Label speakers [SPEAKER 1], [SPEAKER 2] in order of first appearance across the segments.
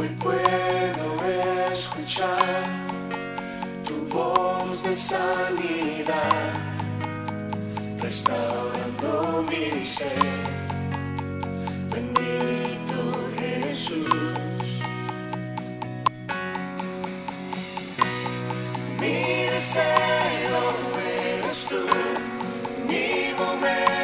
[SPEAKER 1] Hoy puedo escuchar tu voz de sanidad, restaurando mi ser. Bendito Jesús. Mi deseo eres tú, mi momento.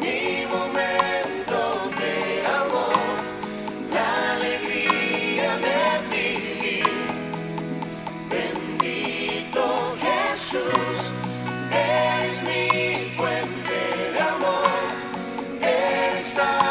[SPEAKER 1] Mi momento de amor, la alegría de mi vida. Bendito Jesús, es mi fuente de amor. Esa mi vida.